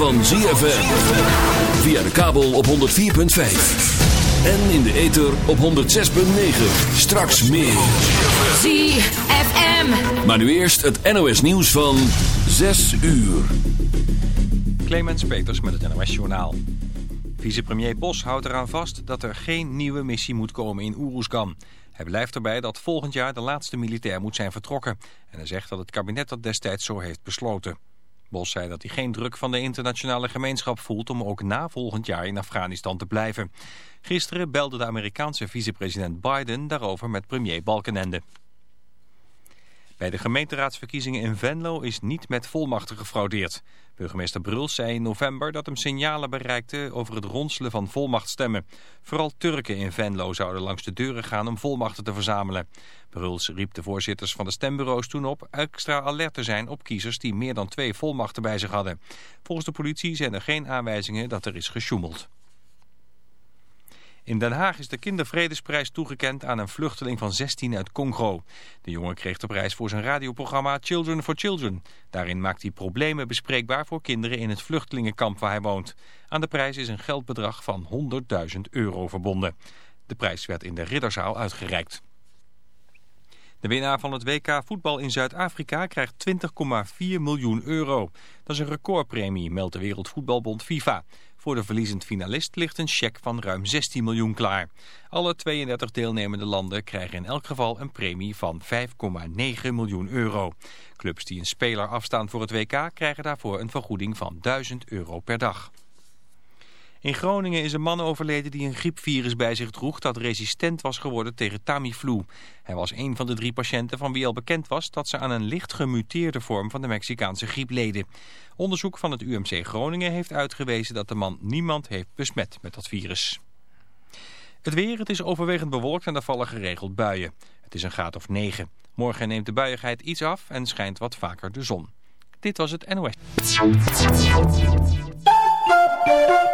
van ZFM. Via de kabel op 104.5. En in de ether op 106.9. Straks meer. ZFM. Maar nu eerst het NOS nieuws van 6 uur. Clemens Peters met het NOS Journaal. Vicepremier Bos houdt eraan vast dat er geen nieuwe missie moet komen in Oeroesgan. Hij blijft erbij dat volgend jaar de laatste militair moet zijn vertrokken. En hij zegt dat het kabinet dat destijds zo heeft besloten. Bos zei dat hij geen druk van de internationale gemeenschap voelt om ook na volgend jaar in Afghanistan te blijven. Gisteren belde de Amerikaanse vicepresident Biden daarover met premier Balkenende. Bij de gemeenteraadsverkiezingen in Venlo is niet met volmachten gefraudeerd. Burgemeester Bruls zei in november dat hem signalen bereikten over het ronselen van volmachtstemmen. Vooral Turken in Venlo zouden langs de deuren gaan om volmachten te verzamelen. Bruls riep de voorzitters van de stembureaus toen op extra alert te zijn op kiezers die meer dan twee volmachten bij zich hadden. Volgens de politie zijn er geen aanwijzingen dat er is gesjoemeld. In Den Haag is de kindervredesprijs toegekend aan een vluchteling van 16 uit Congo. De jongen kreeg de prijs voor zijn radioprogramma Children for Children. Daarin maakt hij problemen bespreekbaar voor kinderen in het vluchtelingenkamp waar hij woont. Aan de prijs is een geldbedrag van 100.000 euro verbonden. De prijs werd in de Ridderzaal uitgereikt. De winnaar van het WK voetbal in Zuid-Afrika krijgt 20,4 miljoen euro. Dat is een recordpremie, meldt de Wereldvoetbalbond FIFA. Voor de verliezend finalist ligt een cheque van ruim 16 miljoen klaar. Alle 32 deelnemende landen krijgen in elk geval een premie van 5,9 miljoen euro. Clubs die een speler afstaan voor het WK krijgen daarvoor een vergoeding van 1000 euro per dag. In Groningen is een man overleden die een griepvirus bij zich droeg dat resistent was geworden tegen Tamiflu. Hij was een van de drie patiënten van wie al bekend was dat ze aan een licht gemuteerde vorm van de Mexicaanse griep leden. Onderzoek van het UMC Groningen heeft uitgewezen dat de man niemand heeft besmet met dat virus. Het weer, het is overwegend bewolkt en er vallen geregeld buien. Het is een graad of 9. Morgen neemt de buiigheid iets af en schijnt wat vaker de zon. Dit was het NOS.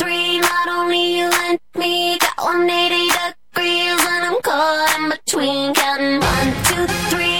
three, not only you and me. Got 180 degrees and I'm caught in between. Counting one, two, three,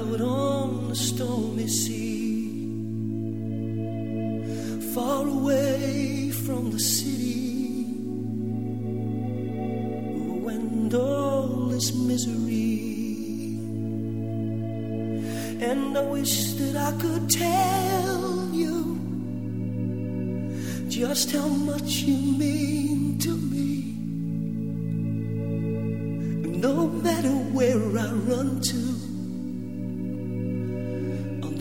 out on the stormy sea, far away from the city, when and all is misery. And I wish that I could tell you just how much you mean to me. No matter where I run to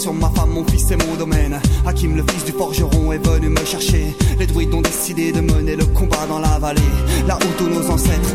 Sur ma femme, mon fils et mon domaine. Hakim, le fils du forgeron, est venu me chercher. Les druides ont décidé de mener le combat dans la vallée. Là où tous nos ancêtres,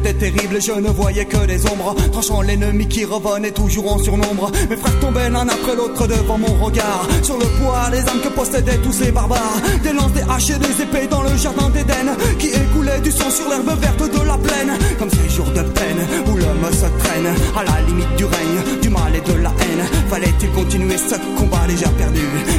Était terrible je ne voyais que des ombres, tranchant l'ennemi qui revenait toujours en surnombre. Mes frères tombaient l'un après l'autre devant mon regard, sur le poids des âmes que possédaient tous ces barbares. Des lances, des haches et des épées dans le jardin d'Éden, qui écoulaient du sang sur l'herbe verte de la plaine. Comme ces jours de peine où l'homme se traîne à la limite du règne, du mal et de la haine. Fallait-il continuer ce combat déjà perdu?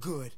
Good?